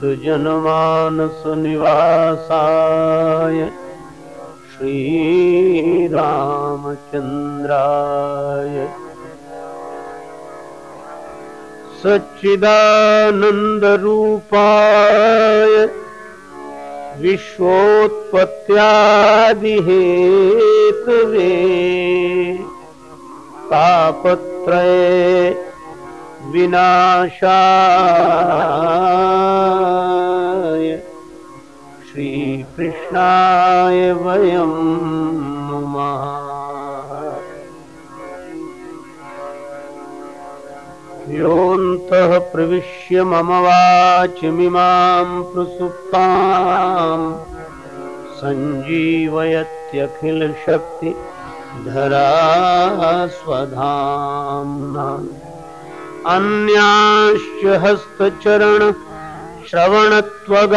भक्तजनमानसनिवासाय श्रीरामचन्द्राय। सच्चिदानन्दरूपाय विश्वोत्पत्त्यादिहेतवे तापत्रये विनाशाय श्रीकृष्णाय वयं नुमः। योऽन्तः प्रविश्य मम वाचमिमां प्रसुप्ताम्। सञ्जीवयत्यखिलशक्तिधरा स्वधाम्ना अन्याश्च हस्तचरण श्रवणत्वगादी।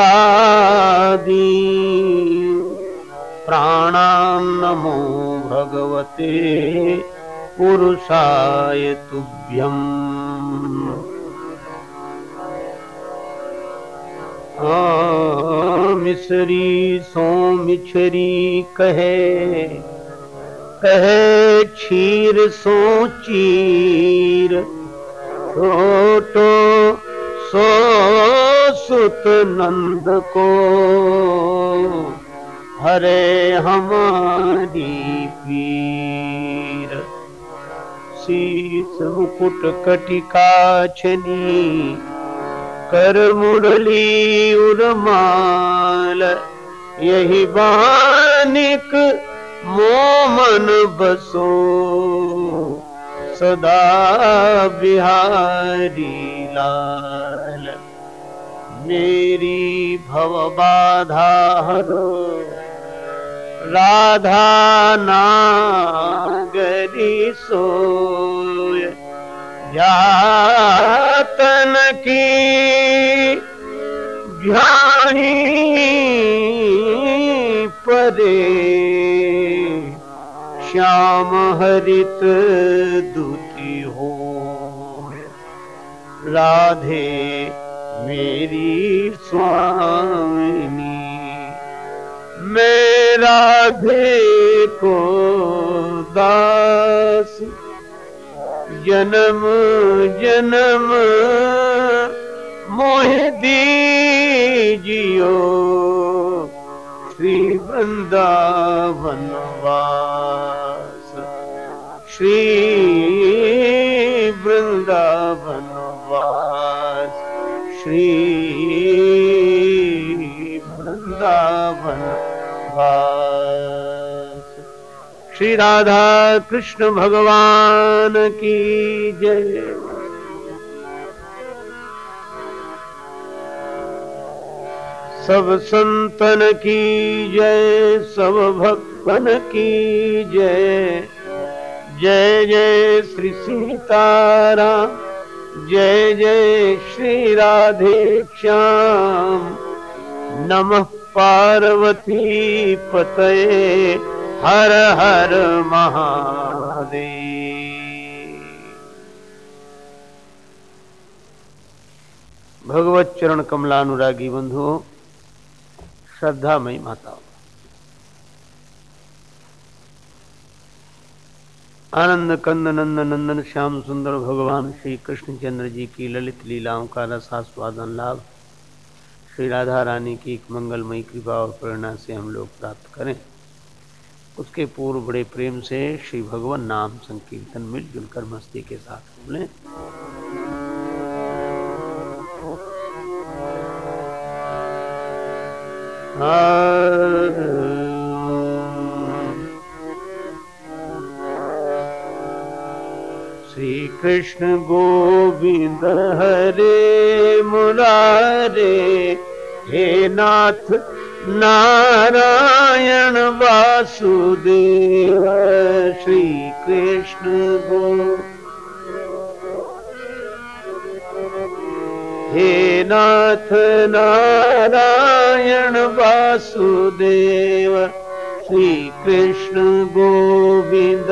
प्राणां नमो भगवते पुरुषाय तुभ्यम्। मिसरी सो मिछरी कहे कहे क्षीर सो चीर छोटो सो सुत नंद को। हरे हमारी पीर। शीस मुकुट कटिका छनी कर मुरली, उर्माल। यही बानिक मोमन बसो। सदा बिहारी लाल। मेरी भव बाधा हरो। राधा नागरी सोय। यातन की ज्ञानी परे। श्याम हरित दूती हो। राधे मेरी स्वामिनी मैं राधे को दास। जन्म जन्म, मोह दीजियो श्री वृंदावन वास श्री वृंदावन वास श्री वृंदावन श्री राधा कृष्ण भगवान की जय। सब संतन की जय, सब भक्तन की जय। जय जय श्री सीताराम। जय जय श्री राधे श्याम। नमः पार्वती पतये। हर हर महादेव। भगवत चरण कमलानुरागी बंधुओं, श्रद्धामयी माताओं। आनंद कंद नंद नंदन श्याम सुंदर भगवान श्री कृष्णचंद्र जी की ललित लीलाओं का रसास्वादन लाभ। श्री राधा रानी की एक मंगलमयी कृपा और प्रेरणा से हम लोग प्राप्त करें। उसके पूर्व बड़े प्रेम से श्री भगवान नाम संकीर्तन मिलजुल कर मस्ती के साथ बोलें। श्री कृष्ण गोविंद हरे मुरारे हे नाथ नारायण वासुदेव श्री कृष्ण गो हे नाथ नारायण वासुदेव श्री कृष्ण गोविंद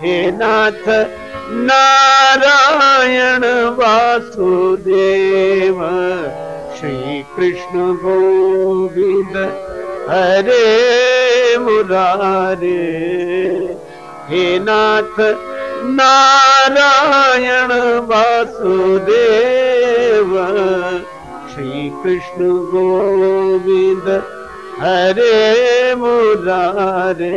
हे नाथ नारायण वासुदेव श्री कृष्ण गोविंद हरे मुरारे। हे नाथ नारायण वासुदेव श्री कृष्ण गोविंद हरे मुरारे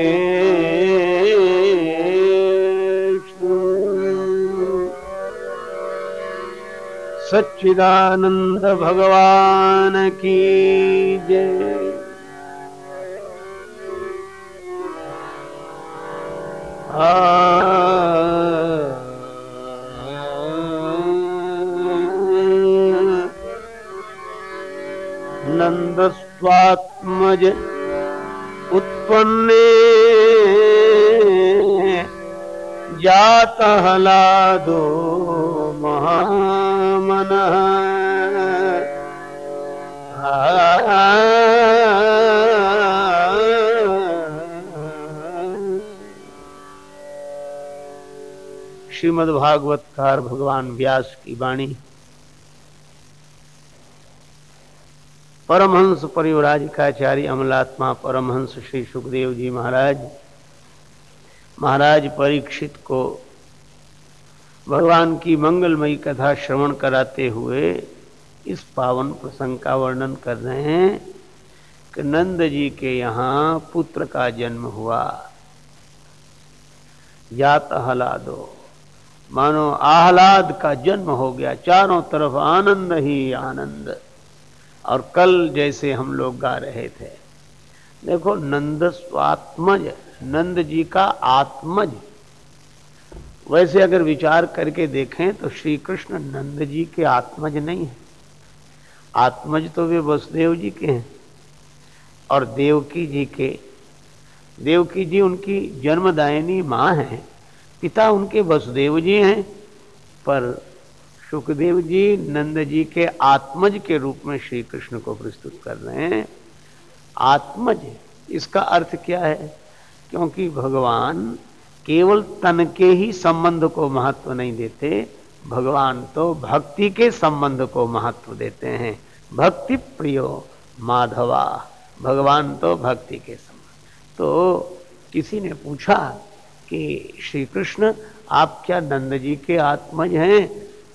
सच्चिदानंद भगवान की जय। नंद स्वात्मज उत्पन्ने जात हलादो महामन श्रीमद् भागवतकार भगवान व्यास की वाणी। परमहंस परिवराजिकाचार्य अमलात्मा परमहंस श्री सुखदेव जी महाराज महाराज परीक्षित को भगवान की मंगलमयी कथा श्रवण कराते हुए इस पावन प्रसंग का वर्णन कर रहे हैं कि नंद जी के यहाँ पुत्र का जन्म हुआ। जात हलादो मानो आह्लाद का जन्म हो गया, चारों तरफ़ आनंद ही आनंद। और कल जैसे हम लोग गा रहे थे। देखो नंद स्वात्मज नंद जी का आत्मज। वैसे अगर विचार करके देखें तो श्री कृष्ण नंद जी के आत्मज नहीं है। आत्मज तो वे वसुदेव जी के हैं और देवकी जी के। देवकी जी उनकी जन्मदायिनी माँ हैं। पिता उनके वसुदेव जी हैं, पर सुखदेव जी नंद जी के आत्मज के रूप में श्री कृष्ण को प्रस्तुत कर रहे हैं। आत्मज, इसका अर्थ क्या है? क्योंकि भगवान केवल तन के ही संबंध को महत्व नहीं देते, भगवान तो भक्ति के संबंध को महत्व देते हैं। भक्ति प्रियो माधवा, भगवान तो भक्ति के संबंध। तो किसी ने पूछा कि श्री कृष्ण आप क्या नंद जी के आत्मज हैं?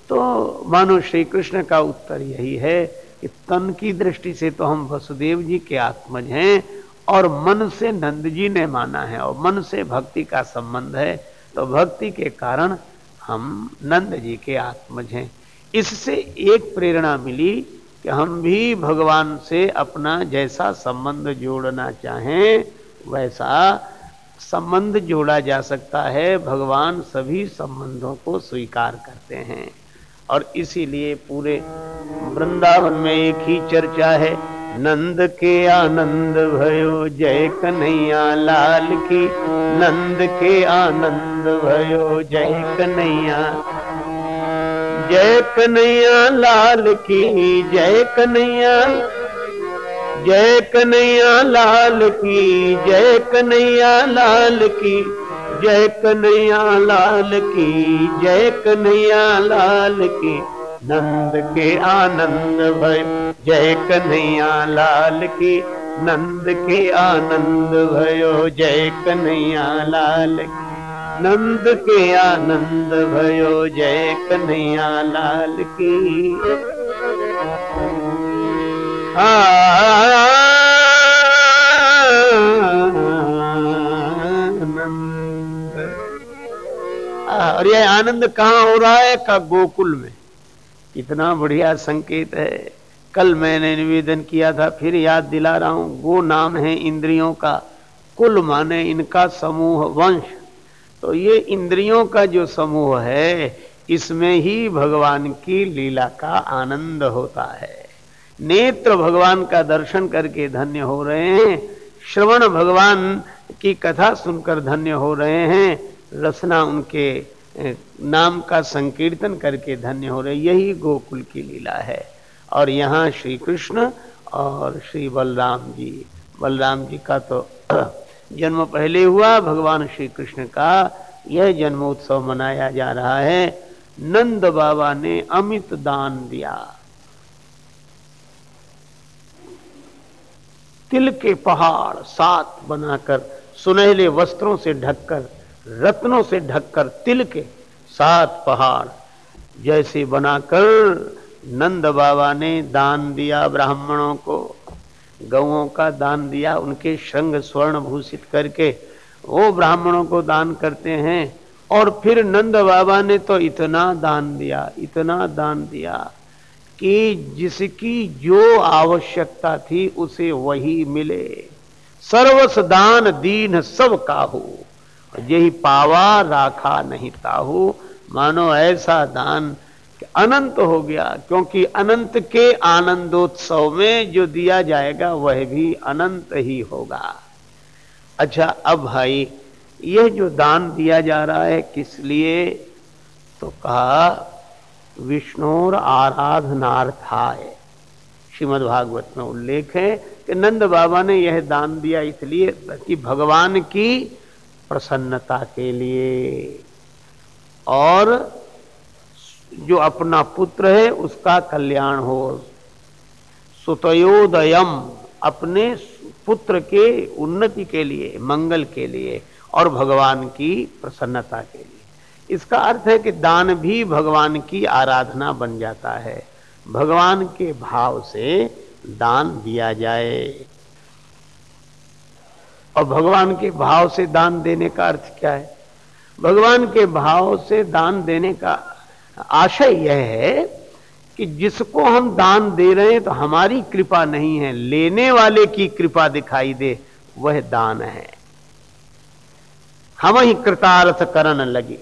तो मानो श्री कृष्ण का उत्तर यही है कि तन की दृष्टि से तो हम वसुदेव जी के आत्मज हैं और मन से नंद जी ने माना है और मन से भक्ति का संबंध है तो भक्ति के कारण हम नंद जी के आत्मज हैं। इससे एक प्रेरणा मिली कि हम भी भगवान से अपना जैसा संबंध जोड़ना चाहें, वैसा संबंध जोड़ा जा सकता है। भगवान सभी संबंधों को स्वीकार करते हैं। और इसीलिए पूरे वृंदावन में एक ही चर्चा है। नंद के आनंद भयो, जय कन्हैया लाल की। नंद के आनंद भयो, जय कन्हैया। जय कन्हैया लाल की, जय कन्हैया। जय कन्हैया लाल की, जय कन्हैया लाल की। जय कन्हैया लाल की, जय कन्हैया लाल की। नंद के आनंद भय। जय कन्हैया लाल की, नंद के आनंद भयो। जय कन्हैया लाल की, नंद के आनंद भयो। जय कन्हैया लाल की। आनंद और यह आनंद कहाँ हो रहा है? का गोकुल में। कितना बढ़िया संकेत है। कल मैंने निवेदन किया था, फिर याद दिला रहा हूँ, वो नाम है इंद्रियों का। कुल माने इनका समूह वंश। तो ये इंद्रियों का जो समूह है, इसमें ही भगवान की लीला का आनंद होता है। नेत्र भगवान का दर्शन करके धन्य हो रहे हैं। श्रवण भगवान की कथा सुनकर धन्य हो रहे हैं। रसना उनके नाम का संकीर्तन करके धन्य हो रहे। यही गोकुल की लीला है। और यहाँ श्री कृष्ण और श्री बलराम जी। बलराम जी का तो जन्म पहले हुआ। भगवान श्री कृष्ण का यह जन्मोत्सव मनाया जा रहा है। नंद बाबा ने अमित दान दिया। तिल के पहाड़ सात बनाकर सुनहले वस्त्रों से ढककर रत्नों से ढककर तिल के सात पहाड़ जैसे बनाकर नंद बाबा ने दान दिया ब्राह्मणों को। गौों का दान दिया, उनके श्रृंग स्वर्ण भूषित करके वो ब्राह्मणों को दान करते हैं। और फिर नंद बाबा ने तो इतना दान दिया, इतना दान दिया कि जिसकी जो आवश्यकता थी उसे वही मिले। सर्वस दान दीन सब काहू। यही पावा राखा नहीं ताहू। मानो ऐसा दान अनंत हो गया, क्योंकि अनंत के आनंदोत्सव में जो दिया जाएगा, वह भी अनंत ही होगा। अच्छा अब भाई, यह जो दान दिया जा रहा है, किस लिए? तो कहा, विष्णुर आराधनार्थाय श्रीमद भागवत में उल्लेख है कि नंद बाबा ने यह दान दिया, इसलिए कि भगवान की प्रसन्नता के लिए। और जो अपना पुत्र है, उसका कल्याण हो। सुतयोदयम अपने पुत्र के उन्नति के लिए, मंगल के लिए और भगवान की प्रसन्नता के लिए। इसका अर्थ है कि दान भी भगवान की आराधना बन जाता है। भगवान के भाव से दान दिया जाए। और भगवान के भाव से दान देने का अर्थ क्या है? भगवान के भाव से दान देने का आशय यह है कि जिसको हम दान दे रहे हैं तो हमारी कृपा नहीं है, लेने वाले की कृपा दिखाई दे, वह दान है। हम ही कृतार्थ करन लगे।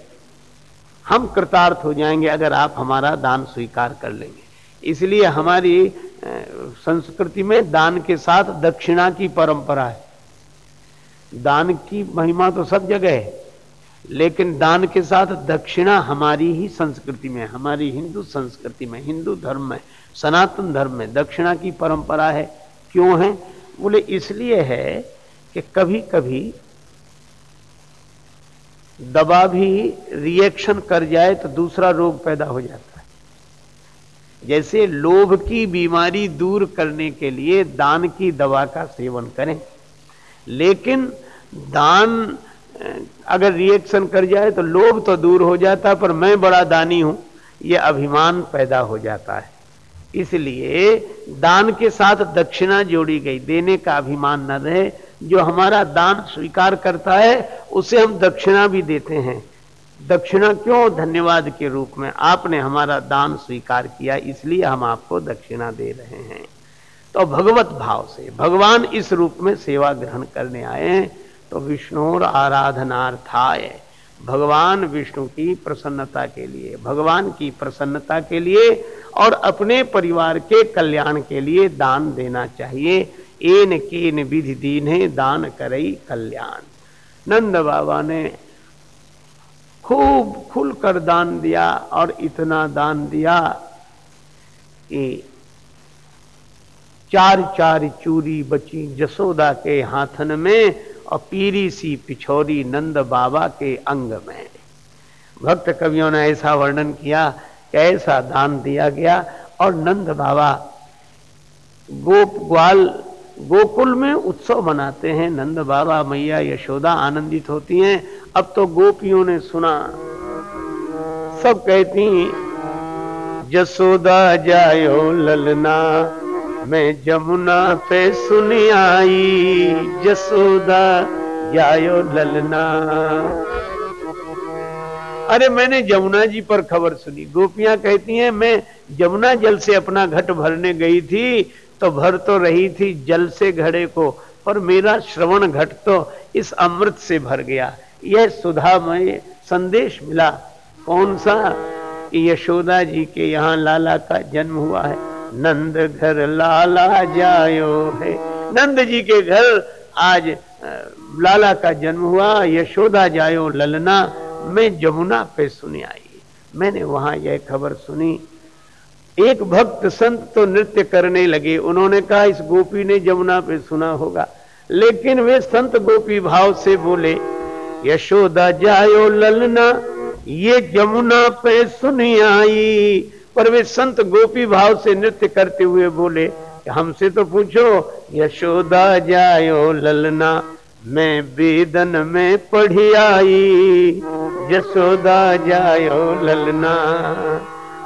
हम कृतार्थ हो जाएँगे अगर आप हमारा दान स्वीकार कर लेंगे। इसलिए हमारी संस्कृति में दान के साथ दक्षिणा की परंपरा है। दान की महिमा तो सब जगह है, लेकिन दान के साथ दक्षिणा हमारी ही संस्कृति में हमारी हिंदू संस्कृति में, हिंदू धर्म में, सनातन धर्म में, दक्षिणा की परंपरा है, क्यों है? बोले, इसलिए है कि कभी कभी दवा भी रिएक्शन कर जाए तो दूसरा रोग पैदा हो जाता है। जैसे लोभ की बीमारी दूर करने के लिए दान की दवा का सेवन करें, लेकिन दान, अगर रिएक्शन कर जाए तो लोभ तो दूर हो जाता, पर मैं बड़ा दानी हूँ यह अभिमान पैदा हो जाता है। इसलिए दान के साथ दक्षिणा जोड़ी गई, देने का अभिमान न रहे। जो हमारा दान स्वीकार करता है, उसे हम दक्षिणा भी देते हैं। दक्षिणा क्यों? धन्यवाद के रूप में, आपने हमारा दान स्वीकार किया, इसलिए हम आपको दक्षिणा दे रहे हैं। तो भगवत भाव से, भगवान इस रूप में सेवा ग्रहण करने आए हैं। तो विष्णु आराधनार्थाय। भगवान विष्णु की प्रसन्नता के लिए, भगवान की प्रसन्नता के लिए और अपने परिवार के कल्याण के लिए दान देना चाहिए। एन केन विधि दीन दान करई कल्याण। नंद बाबा ने खूब खुलकर दान दिया और इतना दान दिया कि चार चार चूरी बची जसोदा के हाथन में और पीरी सी पिछोरी नंद बाबा के अंग में। भक्त कवियों ने ऐसा वर्णन किया कि ऐसा दान दिया गया और नंद बाबा गोप ग्वाल, गोकुल में उत्सव मनाते हैं। नंद बाबा मैया यशोदा आनंदित होती हैं। अब तो गोपियों ने सुना। सब कहती जसोदा जायो ललना मैं जमुना पे सुनी आई जसोदा जायो ललना। अरे मैंने जमुना जी पर खबर सुनी। गोपियाँ कहती हैं, मैं जमुना जल से अपना घट भरने गई थी तो भर तो रही थी जल से घड़े को, पर मेरा श्रवण घट तो इस अमृत से भर गया। यह सुधा सुधामय संदेश मिला। कौन सा? यशोदा जी के यहाँ लाला का जन्म हुआ है। नंद घर लाला जायो है। नंद जी के घर आज लाला का जन्म हुआ, यशोदा जायो ललना, मैं जमुना पे सुनी आई। मैंने वहाँ यह खबर सुनी। एक भक्त संत तो नृत्य करने लगे। उन्होंने कहा, इस गोपी ने जमुना पे सुना होगा। लेकिन वे संत गोपी भाव से बोले, यशोदा जायो ललना, ये जमुना पे सुनी आई। पर वे संत गोपी भाव से नृत्य करते हुए बोले, हमसे तो पूछो, यशोदा जायो ललना, मैं वेदन में पढ़ी आई यशोदा जायो ललना।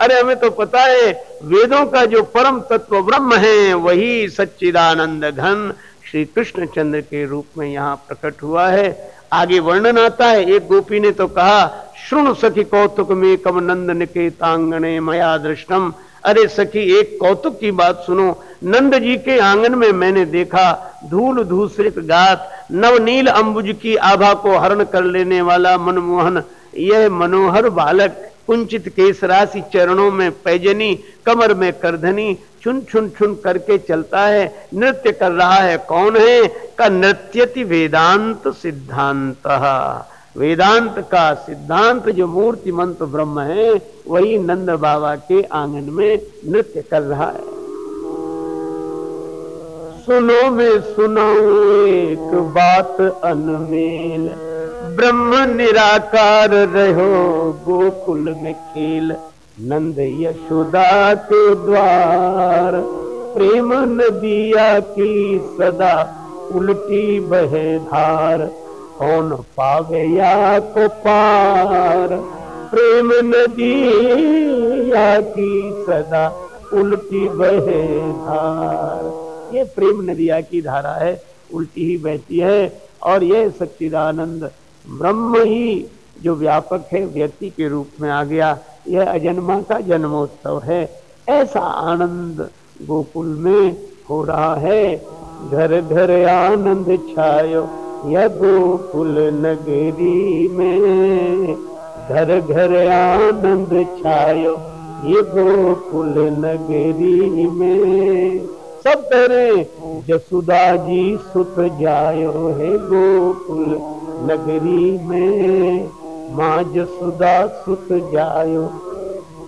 अरे, हमें तो पता है, वेदों का जो परम तत्व ब्रह्म है, वही सच्चिदानंद घन श्री कृष्ण चंद्र के रूप में यहाँ प्रकट हुआ है। आगे वर्णन आता है, एक गोपी ने तो कहा श्रुण सखी कौतुक में कम नंद निकेतांगणे मया दृष्टम। अरे सखी, एक कौतुक की बात सुनो। नंद जी के आँगन में मैंने देखा, धूल धूसरित गात नवनील अंबुज की आभा को हरण कर लेने वाला मनमोहन। यह मनोहर बालक, कुंचित केस राशि चरणों में पैजनी, कमर में करधनी, छुन छुन छुन करके चलता है, नृत्य कर रहा है। कौन है? का नृत्यति वेदांत सिद्धांत। वेदांत का सिद्धांत, जो मूर्ति मंत्र ब्रह्म है, वही नंद बाबा के आँगन में नृत्य कर रहा है। सुनो में सुनाऊ एक बात अनमेल। ब्रह्म निराकार रहो, गोकुल में खेल। नंद यशोदा के द्वार, प्रेम नदिया की सदा उल्टी बहे धार। कौन पावे या को पार? प्रेम नदिया की सदा उल्टी बहे धार। ये प्रेम नदिया की धारा है, उल्टी ही बहती है। और ये सच्चिदानंद ब्रह्म ही जो व्यापक है, व्यक्ति के रूप में आ गया, यह अजन्मा का जन्मोत्सव है। ऐसा आनंद गोकुल में हो रहा है। घर घर आनंद छायो यह गोकुल नगरी में घर घर आनंद छायो ये गोकुल नगरी में सब तेरे जसुदा जी सुत जायो है गोकुल नगरी में माँ जसुदा सुत जायो।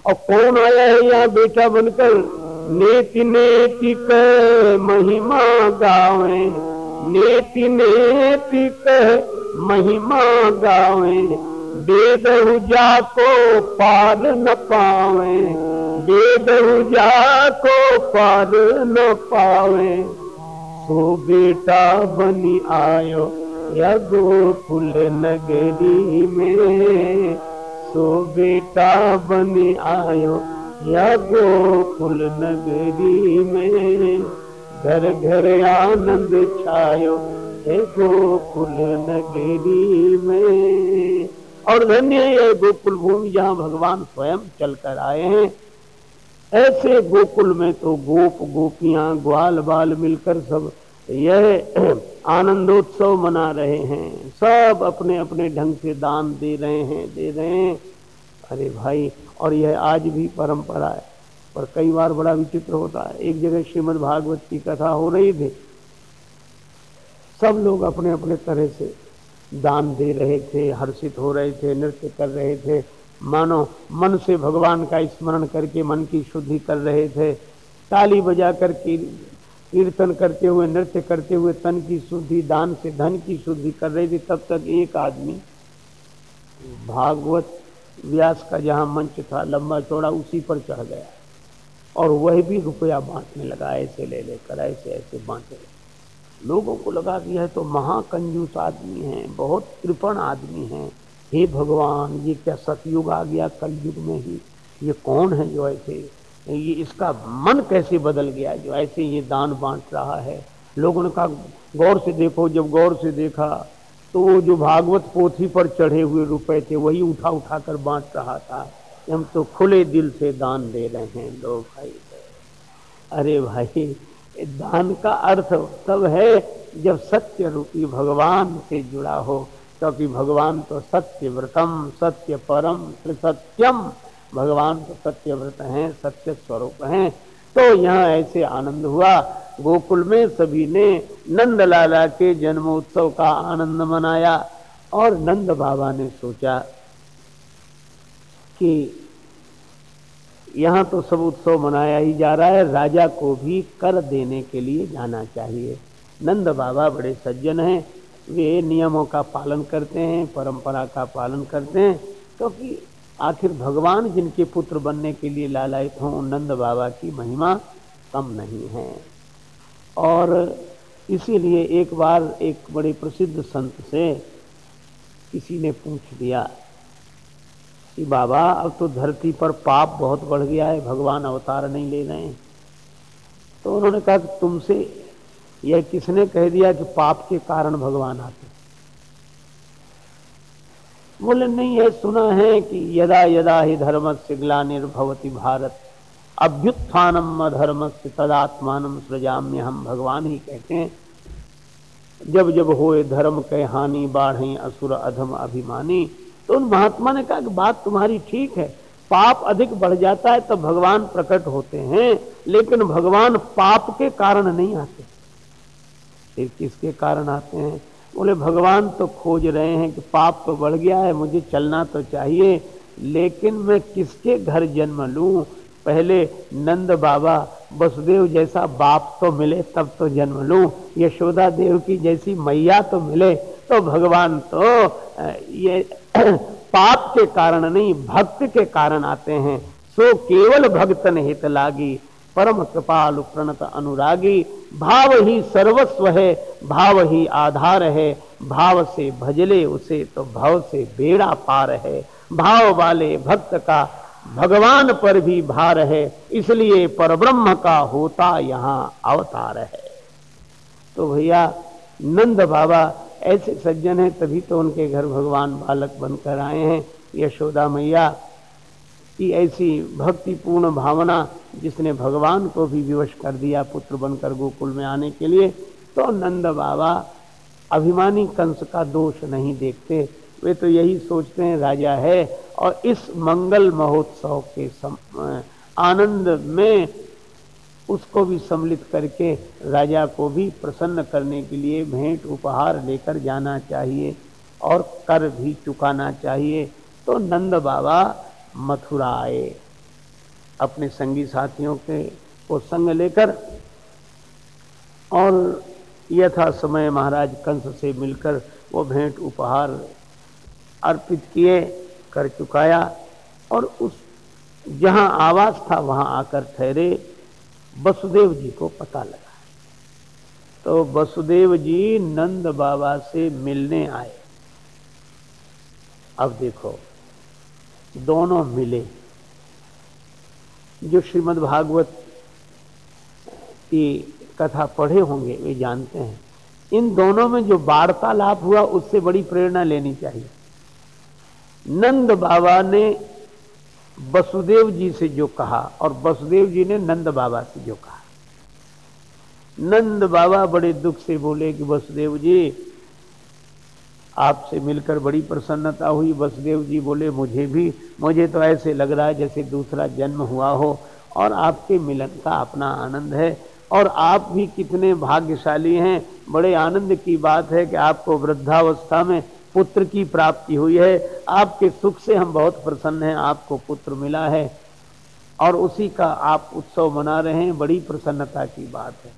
और कौन आया है यहाँ बेटा बनकर? नेति नेति कह महिमा गावे। नेति नेति कह महिमा गावे। वेद जा को पार न पावे। वेद जा को पार न पावे। सो बेटा बनी आयो या गोकुल नगरी में। सो बेटा बनी आयो या गोकुल नगरी में। घर घर आनंद छायो, हे गोकुल नगरी में। और धन्य ये गोकुल भूमि जहाँ भगवान स्वयं चलकर आए हैं। ऐसे गोकुल में तो गोप गोपियाँ, ग्वाल बाल मिलकर सब यह आनंदोत्सव मना रहे हैं। सब अपने अपने ढंग से दान दे रहे हैं, दे रहे हैं। अरे भाई, और यह आज भी परंपरा है। पर कई बार बड़ा विचित्र होता है। एक जगह श्रीमद् भागवत की कथा हो रही थी। सब लोग अपने अपने तरह से दान दे रहे थे, हर्षित हो रहे थे, नृत्य कर रहे थे। मानो मन से भगवान का स्मरण करके मन की शुद्धि कर रहे थे। ताली बजा कर कीर्तन करते हुए, नृत्य करते हुए तन की शुद्धि, दान से धन की शुद्धि कर रहे थे। तब तक एक आदमी, भागवत व्यास का जहाँ मंच था, लंबा चौड़ा, उसी पर चढ़ गया। और वह भी रुपया बांटने लगा, ऐसे ले लेकर, ऐसे ऐसे बांटे। लोगों को लगा कि यह तो महाकंजूस आदमी है, बहुत कृपण आदमी है। हे भगवान, ये क्या सतयुग आ गया कलयुग में ही? ये कौन है जो ऐसे, ये इसका मन कैसे बदल गया जो ऐसे ये दान बांट रहा है? लोगों ने कहा, गौर से देखो, जब गौर से देखा तो वो जो भागवत पोथी पर चढ़े हुए रुपए थे, वही उठा उठा कर बांट रहा था। हम तो खुले दिल से दान दे रहे हैं लो भाई। अरे भाई, दान का अर्थ तब है जब सत्य रूपी भगवान से जुड़ा हो, क्योंकि भगवान तो सत्य व्रतम सत्य परम सत्यम भगवान तो सत्य व्रत हैं, सत्य स्वरूप हैं। तो यहाँ ऐसे आनंद हुआ, गोकुल में सभी ने नंद लाला के जन्मोत्सव का आनंद मनाया और नंद बाबा ने सोचा कि यहाँ तो सब उत्सव मनाया ही जा रहा है। राजा को भी कर देने के लिए जाना चाहिए। नंद बाबा बड़े सज्जन हैं। वे नियमों का पालन करते हैं, परंपरा का पालन करते हैं, क्योंकि तो आखिर भगवान जिनके पुत्र बनने के लिए लालायित हों, नंद बाबा की महिमा कम नहीं है। और इसीलिए एक बार एक बड़े प्रसिद्ध संत से किसी ने पूछ दिया कि बाबा, अब तो धरती पर पाप बहुत बढ़ गया है, भगवान अवतार नहीं ले रहे हैं। तो उन्होंने कहा कि तुमसे यह किसने कह दिया कि पाप के कारण भगवान आते बोले, नहीं, यह सुना है कि यदा यदा ही धर्म से ग्लानिर्भवती भारत अभ्युत्थानम अधर्म से तदात्मान सृजाम्य हम भगवान ही कहते हैं। जब जब होए धर्म के हानि, बाढ़, असुर, अधम, अभिमानी तो उन महात्मा ने कहा कि बात तुम्हारी ठीक है, पाप अधिक बढ़ जाता है तो भगवान प्रकट होते हैं, लेकिन भगवान पाप के कारण नहीं आते। फिर किसके कारण आते हैं? बोले, भगवान तो खोज रहे हैं कि पाप तो बढ़ गया है, मुझे चलना तो चाहिए, लेकिन मैं किसके घर जन्म लूँ? पहले नंद बाबा, वसुदेव जैसा बाप तो मिले, तब तो जन्म लूँ। यशोदा देव की जैसी मैया तो मिले तो भगवान तो ये पाप के कारण नहीं, भक्त के कारण आते हैं। सो केवल भक्तन हित लागी, परम कृपाल प्रणत अनुरागी। भाव ही सर्वस्व है, भाव ही आधार है। भाव से भजले उसे तो भाव से बेड़ा पार है। भाव वाले भक्त का भगवान पर भी भार है, इसलिए परब्रह्म का होता यहाँ अवतार है। तो भैया, नंद बाबा ऐसे सज्जन हैं तभी तो उनके घर भगवान बालक बनकर आए हैं यशोदा मैया। की ऐसी भक्तिपूर्ण भावना जिसने भगवान को भी विवश कर दिया पुत्र बनकर गोकुल में आने के लिए तो नंद बाबा अभिमानी कंस का दोष नहीं देखते। वे तो यही सोचते हैं राजा है और इस मंगल महोत्सव के सम, आनंद में उसको भी सम्मिलित करके राजा को भी प्रसन्न करने के लिए भेंट उपहार लेकर जाना चाहिए और कर भी चुकाना चाहिए। तो नंद बाबा मथुरा आए अपने संगी साथियों के को संग लेकर और यथा समय महाराज कंस से मिलकर वो भेंट उपहार अर्पित किए, कर चुकाया और उस जहाँ आवास था वहाँ आकर ठहरे। वसुदेव जी को पता लगा। तो वसुदेव जी नंद बाबा से मिलने आए। अब देखो, दोनों मिले। जो श्रीमद् भागवत की कथा पढ़े होंगे, वे जानते हैं। इन दोनों में जो वार्तालाप हुआ, उससे बड़ी प्रेरणा लेनी चाहिए। नंद बाबा ने वसुदेव जी से जो कहा और वसुदेव जी ने नंद बाबा से जो कहा। नंद बाबा बड़े दुख से बोले कि वसुदेव जी, आपसे मिलकर बड़ी प्रसन्नता हुई। वसुदेव जी बोले, मुझे भी, मुझे तो ऐसे लग रहा है जैसे दूसरा जन्म हुआ हो और आपके मिलन का अपना आनंद है। और आप भी कितने भाग्यशाली हैं। बड़े आनंद की बात है कि आपको वृद्धावस्था में पुत्र की प्राप्ति हुई है। आपके सुख से हम बहुत प्रसन्न हैं, आपको पुत्र मिला है। और उसी का आप उत्सव मना रहे हैं, बड़ी प्रसन्नता की बात है।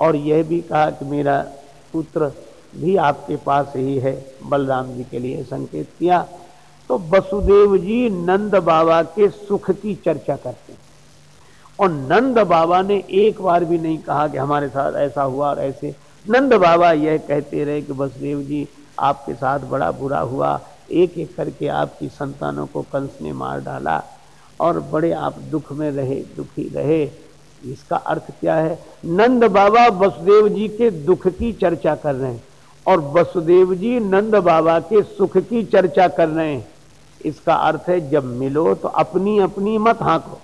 और यह भी कहा कि मेरा पुत्र भी आपके पास ही है, बलराम जी के लिए संकेत किया। तो वसुदेव जी नंद बाबा के सुख की चर्चा करते हैं। और नंद बाबा ने एक बार भी नहीं कहा कि हमारे साथ ऐसा हुआ और ऐसे। नंद बाबा यह कहते रहे कि वसुदेव जी आपके साथ बड़ा बुरा हुआ। एक एक करके आपकी संतानों को कंस ने मार डाला और बड़े आप दुख में रहे, दुखी रहे। इसका अर्थ क्या है? नंद बाबा वसुदेव जी के दुख की चर्चा कर रहे हैं और वसुदेव जी नंद बाबा के सुख की चर्चा कर रहे हैं। इसका अर्थ है, जब मिलो तो अपनी अपनी मत हाँको।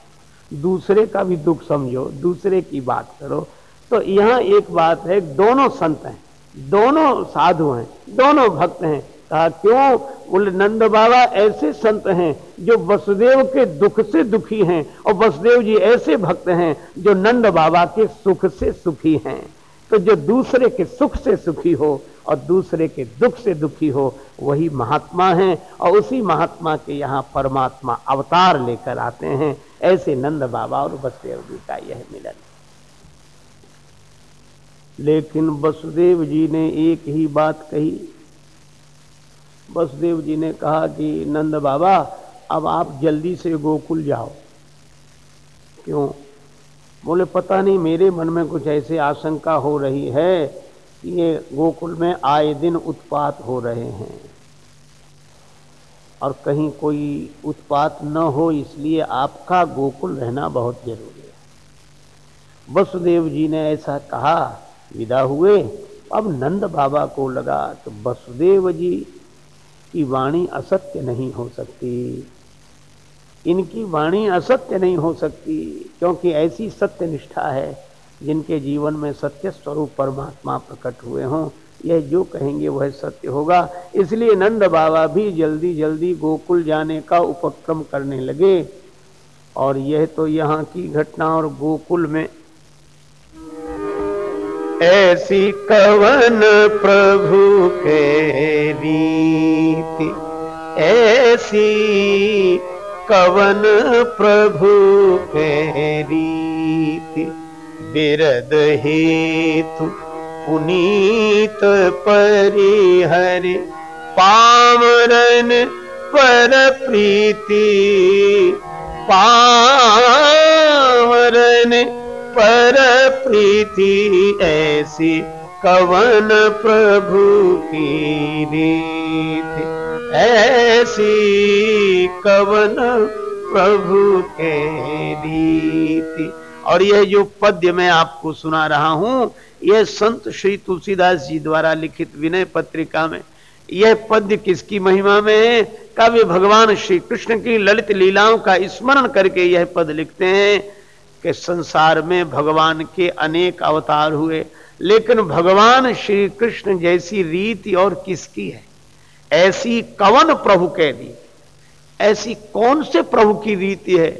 दूसरे का भी दुख समझो, दूसरे की बात करो। तो यहाँ एक बात है, दोनों संत हैं। दोनों साधु हैं, दोनों भक्त हैं। कहा, क्यों? बोले, नंद बाबा ऐसे संत हैं जो वसुदेव के दुख से दुखी हैं और वसुदेव जी ऐसे भक्त हैं जो नंद बाबा के सुख से सुखी हैं। तो जो दूसरे के सुख से सुखी हो और दूसरे के दुख से दुखी हो, वही महात्मा हैं और उसी महात्मा के यहाँ परमात्मा अवतार लेकर आते हैं। ऐसे नंद बाबा और वसुदेव जी का यह मिलन। लेकिन वसुदेव जी ने एक ही बात कही। वसुदेव जी ने कहा कि, नंद बाबा, अब आप जल्दी से गोकुल जाओ। क्यों? बोले, पता नहीं, मेरे मन में कुछ ऐसे आशंका हो रही है कि ये गोकुल में आए दिन उत्पात हो रहे हैं और कहीं कोई उत्पात न हो, इसलिए आपका गोकुल रहना बहुत ज़रूरी है। वसुदेव जी ने ऐसा कहा विदा हुए। अब नंद बाबा को लगा तो वसुदेव जी की वाणी असत्य नहीं हो सकती। इनकी वाणी असत्य नहीं हो सकती, क्योंकि ऐसी सत्य निष्ठा है जिनके जीवन में सत्य स्वरूप परमात्मा प्रकट हुए हों। यह जो कहेंगे वह सत्य होगा। इसलिए नंद बाबा भी जल्दी जल्दी गोकुल जाने का उपक्रम करने लगे। और यह तो यहाँ की घटना और गोकुल में ऐसी कवन प्रभु के रीति, ऐसी कवन प्रभु के रीति। बिरद हेतु पुनीत परिहर, पामरन पर प्रीति, पामरन पर प्रीति ऐसी कवन प्रभु की रीति। ऐसी कवन प्रभु के रीति। और यह जो पद्य मैं आपको सुना रहा हूँ, यह संत श्री तुलसीदास जी द्वारा लिखित विनय पत्रिका में, यह पद्य किसकी महिमा में है? कवि भगवान श्री कृष्ण की ललित लीलाओं का स्मरण करके यह पद लिखते हैं। कि संसार में भगवान के अनेक अवतार हुए, लेकिन भगवान श्री कृष्ण जैसी रीति और किसकी है? ऐसी कवन प्रभु कह दी ऐसी कौन से प्रभु की रीति है?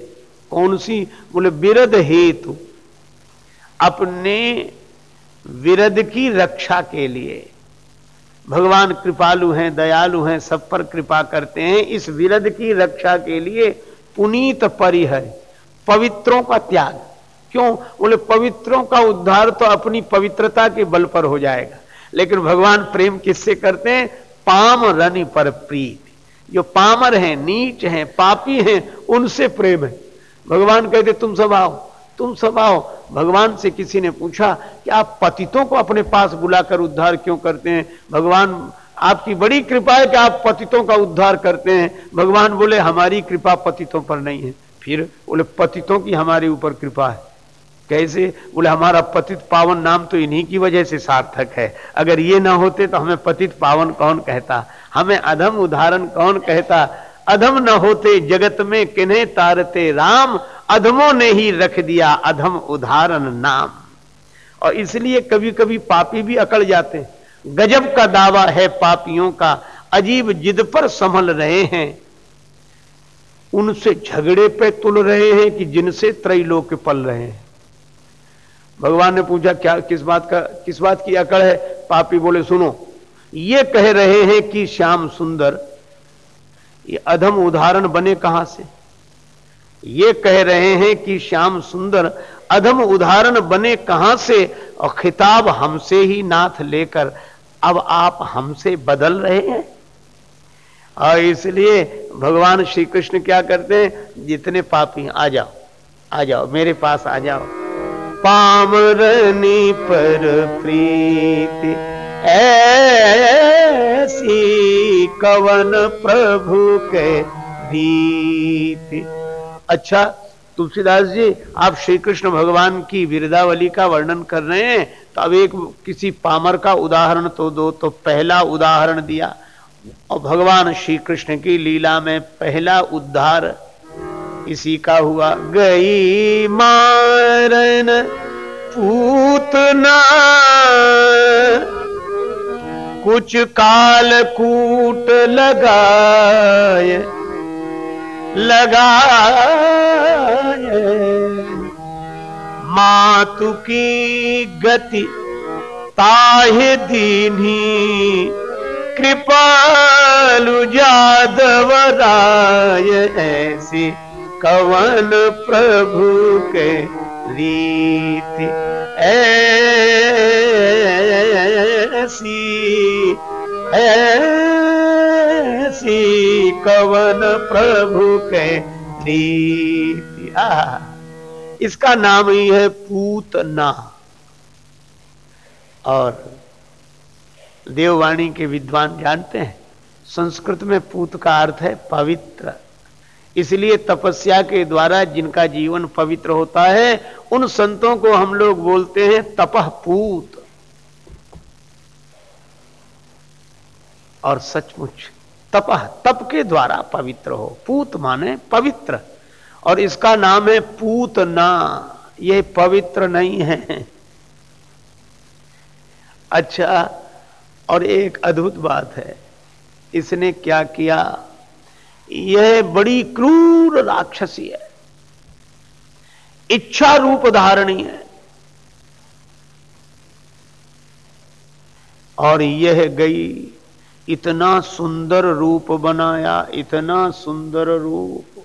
कौन सी? बोले, विरद हेतु। अपने विरद की रक्षा के लिए। भगवान कृपालु हैं, दयालु हैं, सब पर कृपा करते हैं, इस विरद की रक्षा के लिए पुनीत परिहर। पवित्रों का त्याग। क्यों? बोले, पवित्रों का उद्धार तो अपनी पवित्रता के बल पर हो जाएगा। लेकिन भगवान प्रेम किससे करते हैं? पाम रनि पर प्रीत। जो पामर हैं, नीच हैं, पापी हैं, उनसे प्रेम है। भगवान कहते, तुम सब आओ, तुम सब आओ। भगवान से किसी ने पूछा कि आप पतितों को अपने पास बुलाकर उद्धार क्यों करते हैं? भगवान, आपकी बड़ी कृपा है कि आप पतितों का उद्धार करते हैं। भगवान बोले, हमारी कृपा पतितों पर नहीं है। फिर बोले पतितों की हमारे ऊपर कृपा है। कैसे? बोले, हमारा पतित पावन नाम तो इन्हीं की वजह से सार्थक है। अगर ये ना होते तो हमें पतित पावन कौन कहता? हमें अधम उदाहरण कौन कहता? अधम न होते जगत में किन्हें तारते राम, अधमों ने ही रख दिया अधम उदाहरण नाम। और इसलिए कभी कभी पापी भी अकड़ जाते गजब का दावा है पापियों का। अजीब जिद पर संभल रहे हैं। उनसे झगड़े पे तुल रहे हैं कि जिनसे त्रैलोक पल रहे हैं। भगवान ने पूछा, क्या, किस बात का, किस बात की अकड़ है? पापी बोले, सुनो, ये कह रहे हैं कि श्याम सुंदर, ये अधम उदाहरण बने कहाँ से? ये कह रहे हैं कि श्याम सुंदर अधम उदाहरण बने कहाँ से? और खिताब हमसे ही नाथ लेकर अब आप हमसे बदल रहे हैं? और इसलिए भगवान श्री कृष्ण क्या करते हैं? जितने पापी आ जाओ आ जाओ, मेरे पास आ जाओ। पामरनी पर प्रीति, ऐसी कवन प्रभु के रीति अच्छा तुलसीदास जी, आप श्री कृष्ण भगवान की विरदावली का वर्णन कर रहे हैं तो अब एक किसी पामर का उदाहरण तो दो तो पहला उदाहरण दिया। और भगवान श्री कृष्ण की लीला में पहला उद्धार इसी का हुआ। गई मारन पूतना कुछ काल कूट लगाए लगाए। मातु की गति ताहे दीनी कृपालु जादव राय ऐसी कवन प्रभु के रीति ऐसी ऐसी कवन प्रभु के रीति। इसका नाम ही है पूतना। और देववाणी के विद्वान जानते हैं। संस्कृत में पूत का अर्थ है पवित्र। इसलिए तपस्या के द्वारा जिनका जीवन पवित्र होता है, उन संतों को हम लोग बोलते हैं तपह पूत। और सचमुच तपह तप के द्वारा पवित्र हो। पूत माने पवित्र। और इसका नाम है पूत ना ये पवित्र नहीं है। अच्छा और एक अद्भुत बात है, इसने क्या किया? यह बड़ी क्रूर राक्षसी है। इच्छा रूप धारणी है। और यह गई, इतना सुंदर रूप बनाया, इतना सुंदर रूप।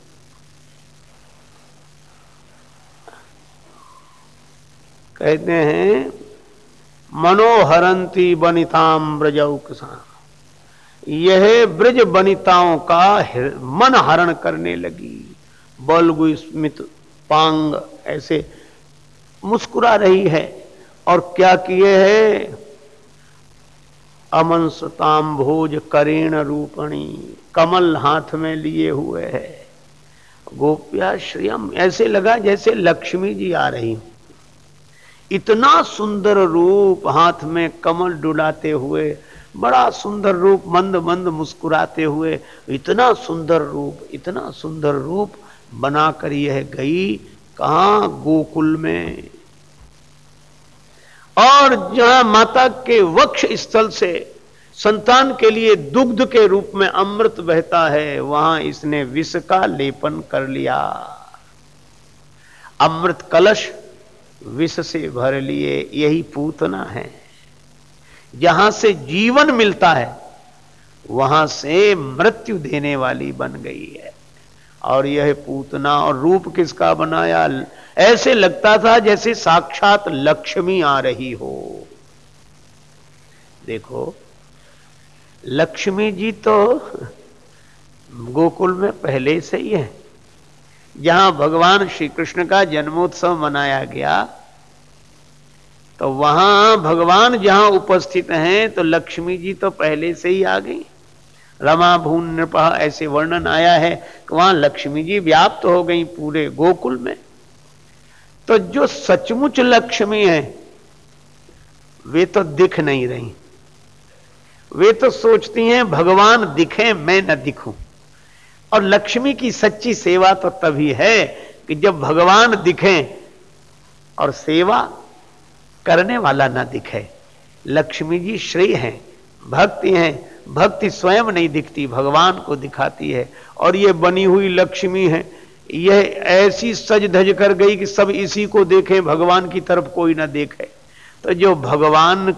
कहते हैं मनोहरंती बनिताम ब्रजौकसा यह ब्रज बनिताओं का मन हरण करने लगी। बलगु स्मित पांग ऐसे मुस्कुरा रही है। और क्या किए है? अमन भोज करेण रूपणी कमल हाथ में लिए हुए है। गोप्या श्रियम ऐसे लगा जैसे लक्ष्मी जी आ रही हूँ। इतना सुंदर रूप हाथ में कमल डुलाते हुए, बड़ा सुंदर रूप मंद मंद मुस्कुराते हुए, इतना सुंदर रूप, इतना सुंदर रूप बनाकर यह गई कहा गोकुल में। और जहाँ माता के वक्ष स्थल से संतान के लिए दुग्ध के रूप में अमृत बहता है, वहाँ इसने विष का लेपन कर लिया। अमृत कलश विष से भर लिए यही पूतना है। जहाँ से जीवन मिलता है, वहाँ से मृत्यु देने वाली बन गई है। और यह पूतना और रूप किसका बनाया? ऐसे लगता था जैसे साक्षात लक्ष्मी आ रही हो। देखो, लक्ष्मी जी तो गोकुल में पहले से ही है। जहाँ भगवान श्री कृष्ण का जन्मोत्सव मनाया गया तो वहाँ भगवान जहाँ उपस्थित हैं तो लक्ष्मी जी तो पहले से ही आ गई। रमा भून नृपा, ऐसे वर्णन आया है कि वहाँ लक्ष्मी जी व्याप्त हो गई पूरे गोकुल में। तो जो सचमुच लक्ष्मी है, वे तो दिख नहीं रही। वे तो सोचती हैं, भगवान दिखे, मैं न दिखूं। और लक्ष्मी की सच्ची सेवा तो तभी है कि जब भगवान दिखें और सेवा करने वाला ना दिखे। लक्ष्मी जी श्री हैं, भक्ति हैं, भक्ति स्वयं नहीं दिखती, भगवान को दिखाती है। और ये बनी हुई लक्ष्मी है यह ऐसी सज धज कर गई कि सब इसी को देखे, भगवान की तरफ़ कोई ना देखे। तो जो भगवान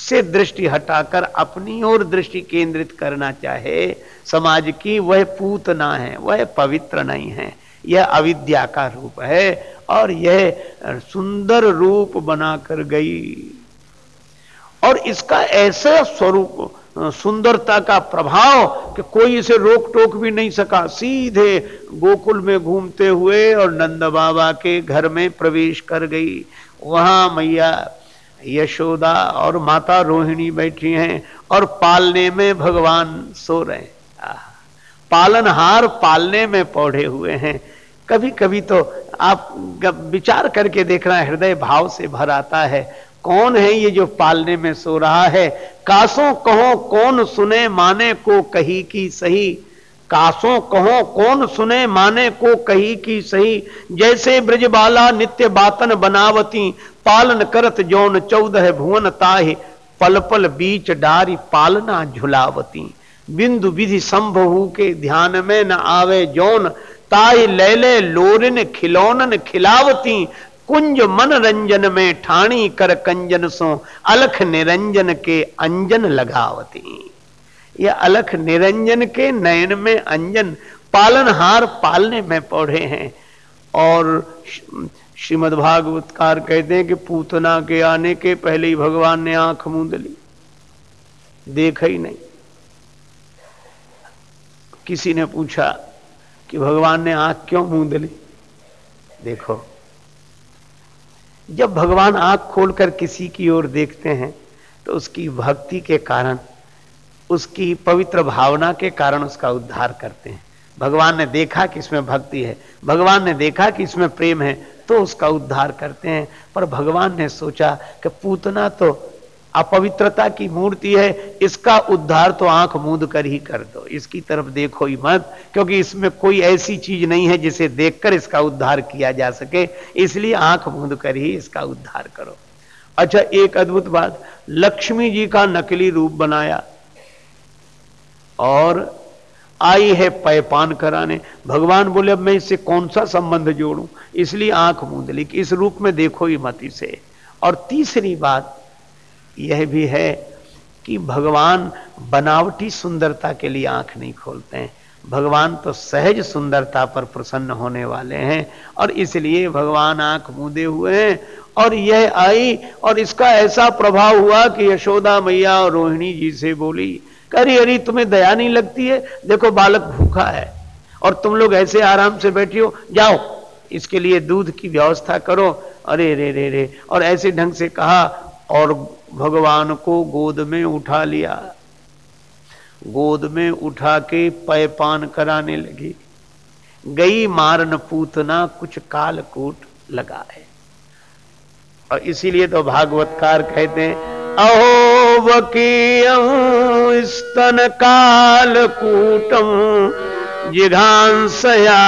से दृष्टि हटाकर अपनी ओर दृष्टि केंद्रित करना चाहे, समाज की वह पूतना है, वह पवित्र नहीं है। यह अविद्या का रूप है और यह सुंदर रूप बनाकर गई। और इसका ऐसा स्वरूप सुंदरता का प्रभाव कि कोई इसे रोक टोक भी नहीं सका। सीधे गोकुल में घूमते हुए और नंद बाबा के घर में प्रवेश कर गई। वहाँ मैया यशोदा और माता रोहिणी बैठी हैं और पालने में भगवान सो रहे हैं। पालनहार पालने में पौधे हुए हैं। कभी कभी तो आप विचार करके देखना हृदय भाव से भर आता है। कौन है ये जो पालने में सो रहा है? कासों कहो कौन सुने माने को कही की सही? कासों कहो कौन सुने माने को कही की सही? जैसे ब्रजबाला नित्य बातन बनावती, पालन करत जौन चौदह भुवन ताहे पल पल बीच डारी पालना झुलावती। बिंदु विधि संभव के ध्यान में न आवे जौन ताई ले ले लोरिन खिलौनन खिलावती, कुंज मन रंजन में ठाणी कर कंजन सो अलख निरंजन के अंजन लगावती। ये अलख निरंजन के नयन में अंजन, पालनहार पालने में पौधे हैं। और श्रीमद भागवतकार कहते हैं कि पूतना के आने के पहले ही भगवान ने आँख मूंद ली। देखा ही नहीं। किसी ने पूछा कि भगवान ने आँख क्यों मूंद ली? देखो, जब भगवान आँख खोलकर किसी की ओर देखते हैं तो उसकी भक्ति के कारण, उसकी पवित्र भावना के कारण उसका उद्धार करते हैं। भगवान ने देखा कि इसमें भक्ति है, भगवान ने देखा कि इसमें प्रेम है तो उसका उद्धार करते हैं। पर भगवान ने सोचा कि पूतना तो अपवित्रता की मूर्ति है, इसका उद्धार तो आँख मूंद कर ही कर दो। इसकी तरफ़ देखो ही मत, क्योंकि इसमें कोई ऐसी चीज़ नहीं है जिसे देखकर इसका उद्धार किया जा सके। इसलिए आँख मूंद कर ही इसका उद्धार करो। अच्छा एक अद्भुत बात, लक्ष्मी जी का नकली रूप बनाया और आई है पैपान कराने। भगवान बोले, अब मैं इससे कौन सा संबंध जोड़ूं? इसलिए आँख मूंद। ली इस रूप में देखो ही मत इसे। और तीसरी बात यह भी है कि भगवान बनावटी सुंदरता के लिए आँख नहीं खोलते हैं। भगवान तो सहज सुंदरता पर प्रसन्न होने वाले हैं और इसलिए भगवान आँख मूदे हुए हैं और यह आई और इसका ऐसा प्रभाव हुआ कि यशोदा मैया और रोहिणी जी से बोली, करी, अरे, तुम्हें दया नहीं लगती है? देखो, बालक भूखा है और तुम लोग ऐसे आराम से बैठी हो जाओ, इसके लिए दूध की व्यवस्था करो। अरे, रे रे रे, और ऐसे ढंग से कहा, और भगवान को गोद में उठा लिया। गोद में उठा के पैपान कराने लगी। गई मारन पूतना कुछ कालकूट लगा है और इसीलिए तो भागवतकार कहते हैं, अहो स्तन कालकूटम जिघांसया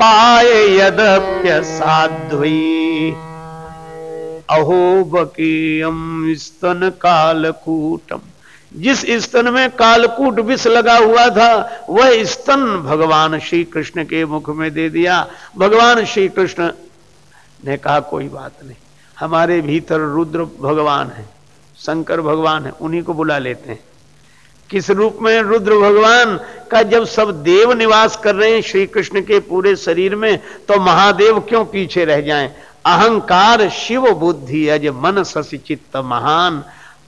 पाए यद्य साध्वी। अहो बकीयम स्तन कालकूटम। जिस स्तन में कालकूट विष लगा हुआ था, वह स्तन भगवान श्री कृष्ण के मुख में दे दिया। भगवान श्री कृष्ण ने कहा, कोई बात नहीं, हमारे भीतर रुद्र भगवान है, शंकर भगवान है, उन्हीं को बुला लेते हैं। किस रूप में रुद्र भगवान का जब सब देव निवास कर रहे हैं श्री कृष्ण के पूरे शरीर में तो महादेव क्यों पीछे रह जाएँ? अहंकार शिव बुद्धि अज मन ससी चित्त महान।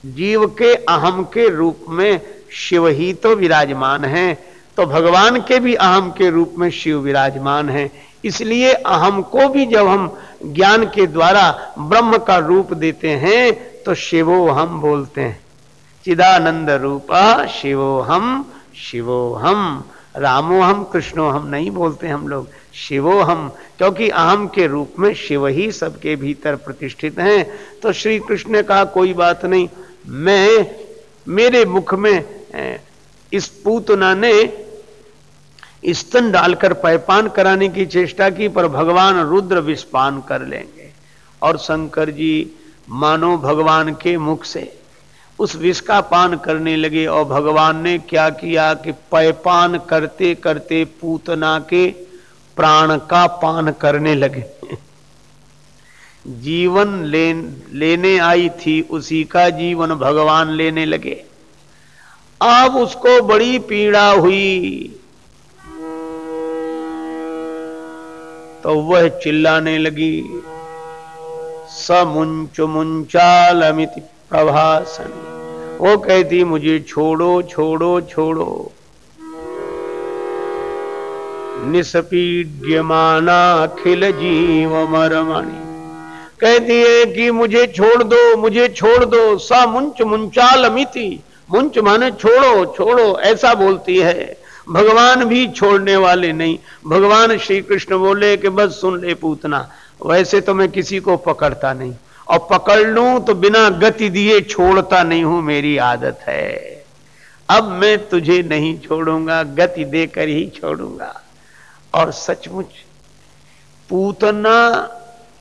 जीव के अहम के रूप में शिव ही तो विराजमान है। तो भगवान के भी अहम के रूप में शिव विराजमान है। इसलिए अहम को भी जब हम ज्ञान के द्वारा ब्रह्म का रूप देते हैं तो शिवो हम बोलते हैं। चिदानंद रूप शिवो हम शिवो हम। रामो हम, कृष्णो हम नहीं बोलते हम लोग। शिवो हम, क्योंकि अहम के रूप में शिव ही सबके भीतर प्रतिष्ठित हैं। तो श्री कृष्ण ने कहा कोई बात नहीं। मैं, मेरे मुख में इस पूतना ने स्तन डालकर पैपान कराने की चेष्टा की, पर भगवान रुद्र विस्पान कर लेंगे। और शंकर जी मानो भगवान के मुख से उस विष का पान करने लगे, और भगवान ने क्या किया कि पैपान करते करते पूतना के प्राण का पान करने लगे। जीवन ले, लेने आई थी उसी का जीवन भगवान लेने लगे। अब उसको बड़ी पीड़ा हुई। तो वह चिल्लाने लगी समुंच मुंचालमित प्रभासन। वो कहती मुझे छोड़ो छोड़ो छोड़ो। निष्पीड्यमाना खिल जीव मरमणि कहती है कि मुझे छोड़ दो, मुझे छोड़ दो, सा मुंच मुंचाल अमिति मुंच माने छोड़ो छोड़ो, ऐसा बोलती है। भगवान भी छोड़ने वाले नहीं। भगवान श्री कृष्ण बोले कि बस सुन ले पूतना, वैसे तो मैं किसी को पकड़ता नहीं। और पकड़ लू तो बिना गति दिए छोड़ता नहीं हूँ, मेरी आदत है। अब मैं तुझे नहीं छोड़ूँगा, गति देकर ही छोड़ूँगा। और सचमुच पूतना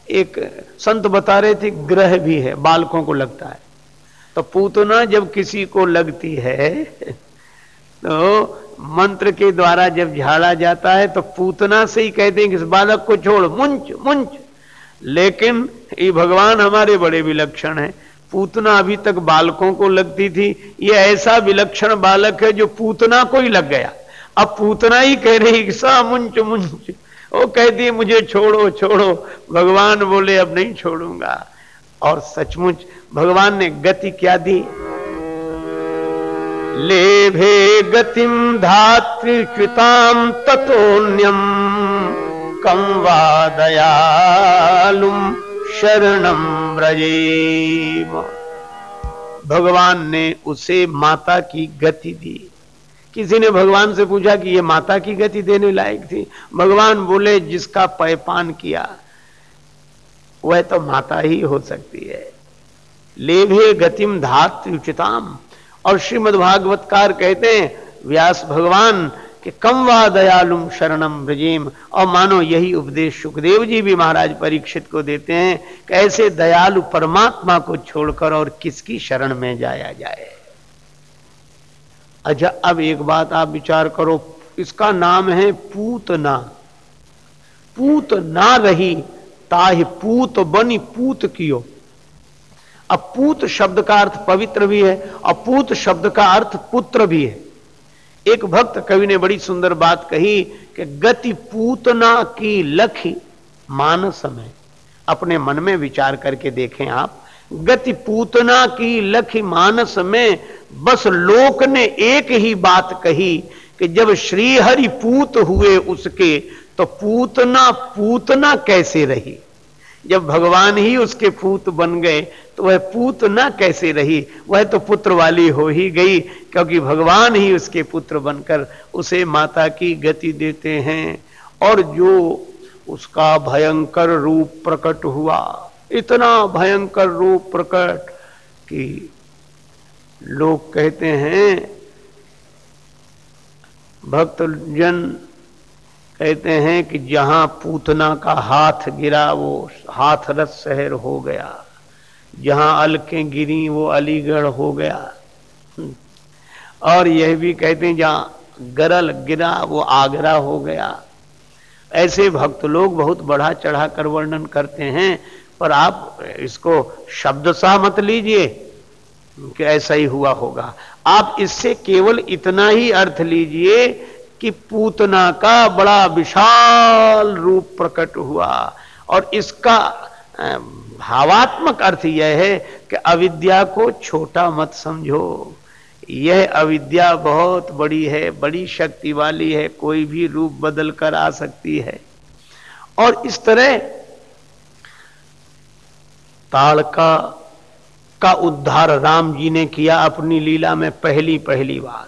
एक संत बता रहे थे, ग्रह भी है, बालकों को लगता है। तो पूतना जब किसी को लगती है तो मंत्र के द्वारा जब झाड़ा जाता है तो पूतना से ही कहते हैं कि इस बालक को छोड़, मुंच मुंच। लेकिन ये भगवान हमारे बड़े विलक्षण है। पूतना अभी तक बालकों को लगती थी। ये ऐसा विलक्षण बालक है जो पूतना को ही लग गया। अब पूतना ही कह रही, सा मुंच मुंच। वो कहती मुझे छोड़ो छोड़ो, भगवान बोले अब नहीं छोड़ूँगा। और सचमुच भगवान ने गति क्या दी? ले भे गतिम धातृकृताम तथोन्यम कम दयालुम शरणम भगवान ने उसे माता की गति दी। किसी ने भगवान से पूछा कि ये माता की गति देने लायक थी? भगवान बोले, जिसका पैपान किया, वह तो माता ही हो सकती है। लेभे गतिम धात उचिताम और श्रीमद भागवतकार कहते हैं, व्यास भगवान, के कम व दयालुम शरणम ब्रजेम और मानो यही उपदेश सुखदेव जी भी महाराज परीक्षित को देते हैं कैसे दयालु परमात्मा को छोड़कर और किसकी शरण में जाया जाए? अच्छा अब एक बात आप विचार करो, इसका नाम है पूतना। पूत ना रही, ताहि पूत बनी पूत कियो। अब पूत शब्द का अर्थ पवित्र भी है, और पूत शब्द का अर्थ पुत्र भी है। एक भक्त कवि ने बड़ी सुंदर बात कही कि गति पूतना की लखी मानस में। अपने मन में विचार करके देखें आप गति पूतना की लखी मानस में बस लोक ने एक ही बात कही कि जब श्रीहरि पूत हुए उसके तो पूतना पूतना कैसे रही? जब भगवान ही उसके पूत बन गए तो वह पूतना कैसे रही? वह तो पुत्र वाली हो ही गई, क्योंकि भगवान ही उसके पुत्र बनकर उसे माता की गति देते हैं। और जो उसका भयंकर रूप प्रकट हुआ इतना भयंकर रूप प्रकट कि लोग कहते हैं भक्त जन कहते हैं कि जहाँ पूतना का हाथ गिरा, वो हाथरस शहर हो गया। जहाँ अलकें गिरी, वो अलीगढ़ हो गया। और यह भी कहते हैं, जहाँ गरल गिरा, वो आगरा हो गया। ऐसे भक्त लोग बहुत बढ़ा चढ़ा कर वर्णन करते हैं पर आप इसको शब्द सा मत लीजिए कि ऐसा ही हुआ होगा। आप इससे केवल इतना ही अर्थ लीजिए कि पूतना का बड़ा विशाल रूप प्रकट हुआ। और इसका भावात्मक अर्थ यह है कि अविद्या को छोटा मत समझो। यह अविद्या बहुत बड़ी है, बड़ी शक्ति वाली है, कोई भी रूप बदल कर आ सकती है। और इस तरह ताड़का का उद्धार राम जी ने किया अपनी लीला में पहली पहली बार।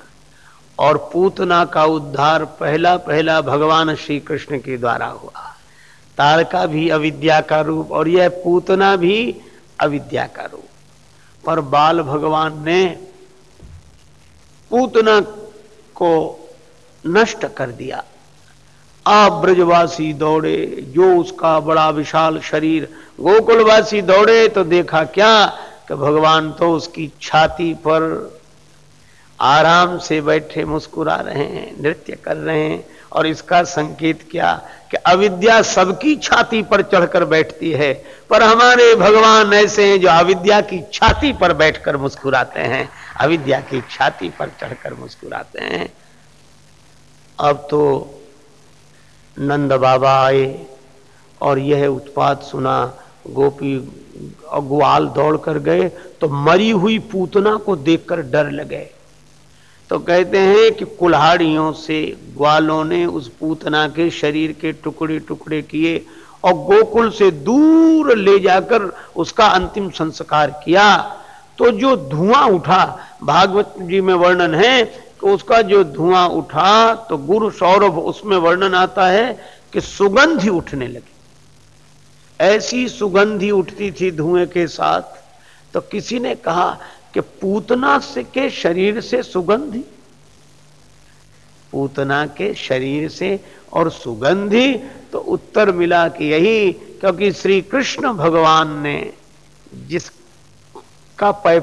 और पूतना का उद्धार पहला पहला भगवान श्री कृष्ण के द्वारा हुआ। ताड़का भी अविद्या का रूप और यह पूतना भी अविद्या का रूप। पर बाल भगवान ने पूतना को नष्ट कर दिया। आप ब्रजवासी दौड़े, जो उसका बड़ा विशाल शरीर, गोकुलवासी दौड़े तो देखा क्या कि भगवान तो उसकी छाती पर आराम से बैठे मुस्कुरा रहे हैं, नृत्य कर रहे हैं। और इसका संकेत क्या कि अविद्या सबकी छाती पर चढ़कर बैठती है, पर हमारे भगवान ऐसे हैं जो अविद्या की छाती पर बैठकर मुस्कुराते हैं, अविद्या की छाती पर चढ़कर मुस्कुराते हैं। अब तो नंद बाबा आए और यह उत्पाद सुना, गोपी ग्वाल दौड़ कर गए तो मरी हुई पूतना को देखकर डर लगे। तो कहते हैं कि कुल्हाड़ियों से ग्वालों ने उस पूतना के शरीर के टुकड़े टुकड़े किए और गोकुल से दूर ले जाकर उसका अंतिम संस्कार किया। तो जो धुआँ उठा, भागवत जी में वर्णन है उसका जो धुआँ उठा तो गुरु सौरभ उसमें वर्णन आता है कि सुगंधी उठने लगी। ऐसी सुगंधी उठती थी धुएँ के साथ। तो किसी ने कहा कि पूतना से के शरीर से सुगंधी पूतना के शरीर से और सुगंधी तो उत्तर मिला कि यही क्योंकि श्री कृष्ण भगवान ने जिसका पै